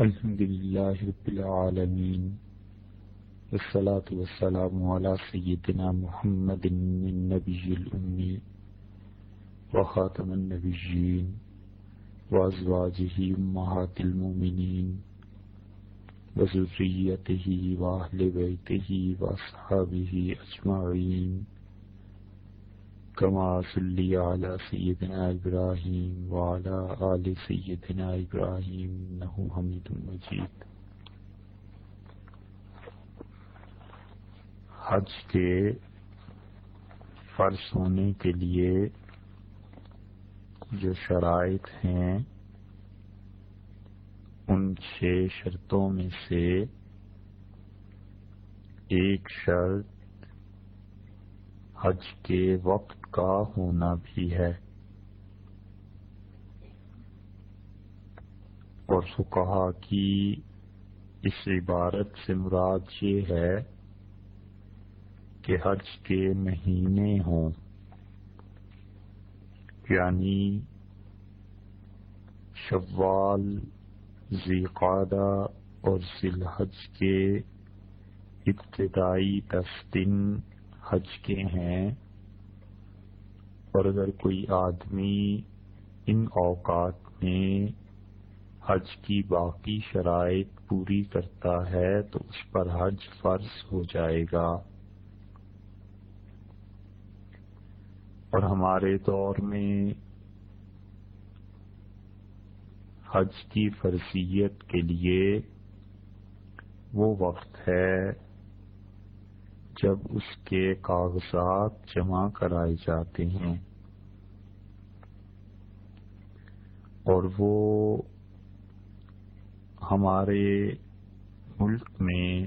الحمد لله رب العالمين والصلاة والسلام على سيدنا محمد النبي الأمي وخاتم النبيين وأزواجه أمهات المؤمنين وذريته وأهل بيته وأصحابه أجمعين كما صلي على سيدنا إبراهيم وعلى آل سيدنا إبراهيم إنه حميد مجيد. حج کے فرض ہونے کے لیے جو شرائط ہیں، ان چھ شرطوں میں سے ایک شرط حج کے وقت کا ہونا بھی ہے۔ اور فکہ کی اس عبارت سے مراد یہ ہے کہ حج کے مہینے ہوں۔ یعنی شوال ذیقادہ اور ذی الحج کے ابتدائی دس دن حج کے ہیں۔ اور اگر کوئی آدمی ان اوقات میں حج کی باقی شرائط پوری کرتا ہے تو اس پر حج فرض ہو جائے گا۔ اور ہمارے دور میں حج کی فرضیت کے لیے وہ وقت ہے جب اس کے کاغذات جمع کرائے جاتے ہیں اور وہ ہمارے ملک میں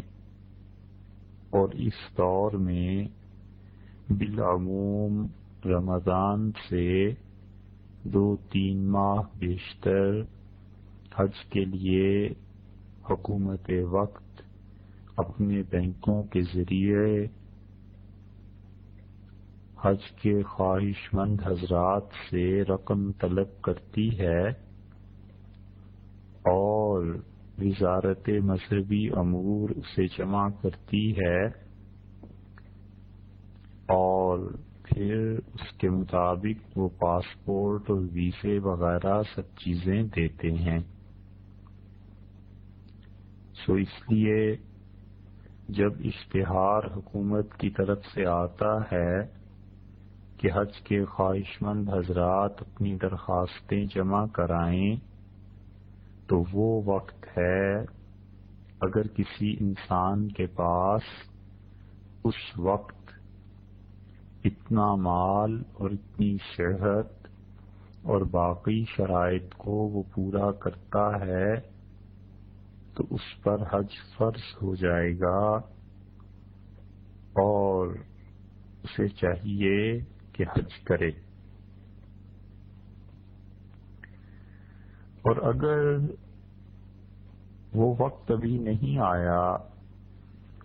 اور اس دور میں بالعموم رمضان سے دو تین ماہ بیشتر حج کے لیے حکومت وقت اپنے بینکوں کے ذریعے حج کے خواہش مند حضرات سے رقم طلب کرتی ہے اور وزارت مذہبی امور اسے جمع کرتی ہے اور پھر اس کے مطابق وہ پاسپورٹ اور ویزے وغیرہ سب چیزیں دیتے ہیں۔ سو اس لیے جب اشتہار حکومت کی طرف سے آتا ہے کہ حج کے خواہش مند حضرات اپنی درخواستیں جمع کرائیں، تو وہ وقت ہے اگر کسی انسان کے پاس اس وقت اتنا مال اور اتنی صحت اور باقی شرائط کو وہ پورا کرتا ہے تو اس پر حج فرض ہو جائے گا اور اسے چاہیے کہ حج کرے۔ اور اگر وہ وقت ابھی نہیں آیا،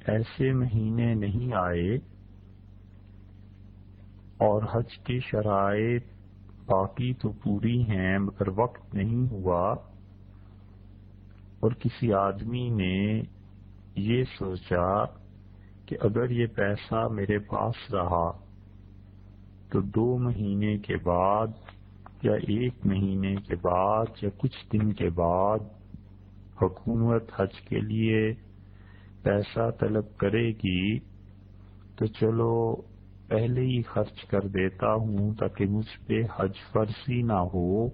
ایسے مہینے نہیں آئے اور حج کی شرائط باقی تو پوری ہیں، مگر وقت نہیں ہوا اور کسی آدمی نے یہ سوچا کہ اگر یہ پیسہ میرے پاس رہا تو دو مہینے کے بعد یا ایک مہینے کے بعد یا کچھ دن کے بعد حکومت حج کے لیے پیسہ طلب کرے گی تو چلو پہلے ہی خرچ کر دیتا ہوں تاکہ مجھ پہ حج فرضی نہ ہو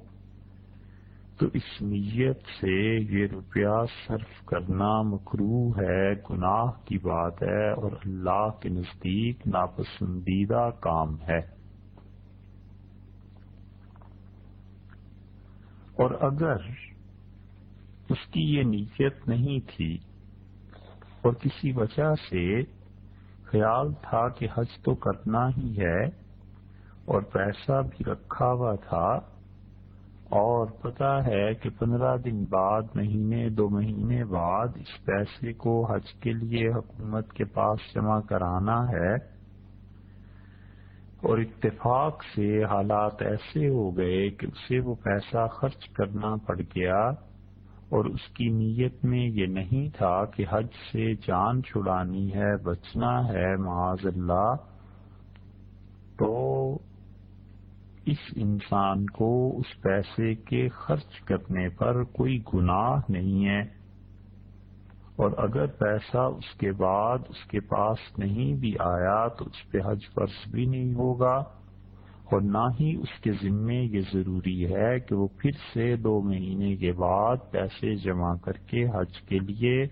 تو اس نیت سے یہ روپیہ صرف کرنا مکرو ہے، گناہ کی بات ہے اور اللہ کے نزدیک ناپسندیدہ کام ہے۔ اور اگر اس کی یہ نیت نہیں تھی اور کسی وجہ سے خیال تھا کہ حج تو کرنا ہی ہے اور پیسہ بھی رکھا ہوا تھا اور پتا ہے کہ پندرہ دن بعد، مہینے، دو مہینے بعد اس پیسے کو حج کے لیے حکومت کے پاس جمع کرانا ہے۔ اور اتفاق سے حالات ایسے ہو گئے کہ اسے وہ پیسہ خرچ کرنا پڑ گیا اور اس کی نیت میں یہ نہیں تھا کہ حج سے جان چھڑانی ہے، بچنا ہے، معاذ اللہ۔ تو اس انسان کو اس پیسے کے خرچ کرنے پر کوئی گناہ نہیں ہے۔ اور اگر پیسہ اس کے بعد اس کے پاس نہیں بھی آیا تو اس پہ حج فرض بھی نہیں ہوگا۔ اور نہ ہی اس کے ذمے یہ ضروری ہے کہ وہ پھر سے دو مہینے کے بعد پیسے جمع کر کے حج کے لیے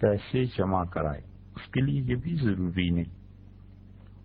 پیسے جمع کرائے۔ اس کے لیے یہ بھی ضروری نہیں۔